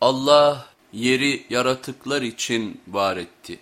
Allah yeri yaratıklar için var etti.